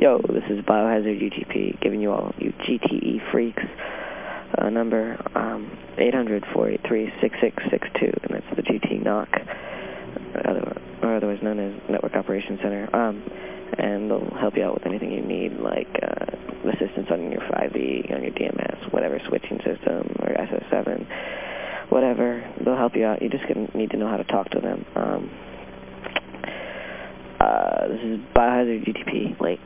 Yo, this is Biohazard UTP giving you all you GTE freaks uh, number um, 800-483-6662, and that's the GT NOC, or otherwise known as Network Operations Center. Um, and they'll help you out with anything you need, like uh, assistance on your 5E, on your DMS, whatever switching system, or SS7, whatever. They'll help you out. You just need to know how to talk to them. Um, uh, this is Biohazard GTP, like...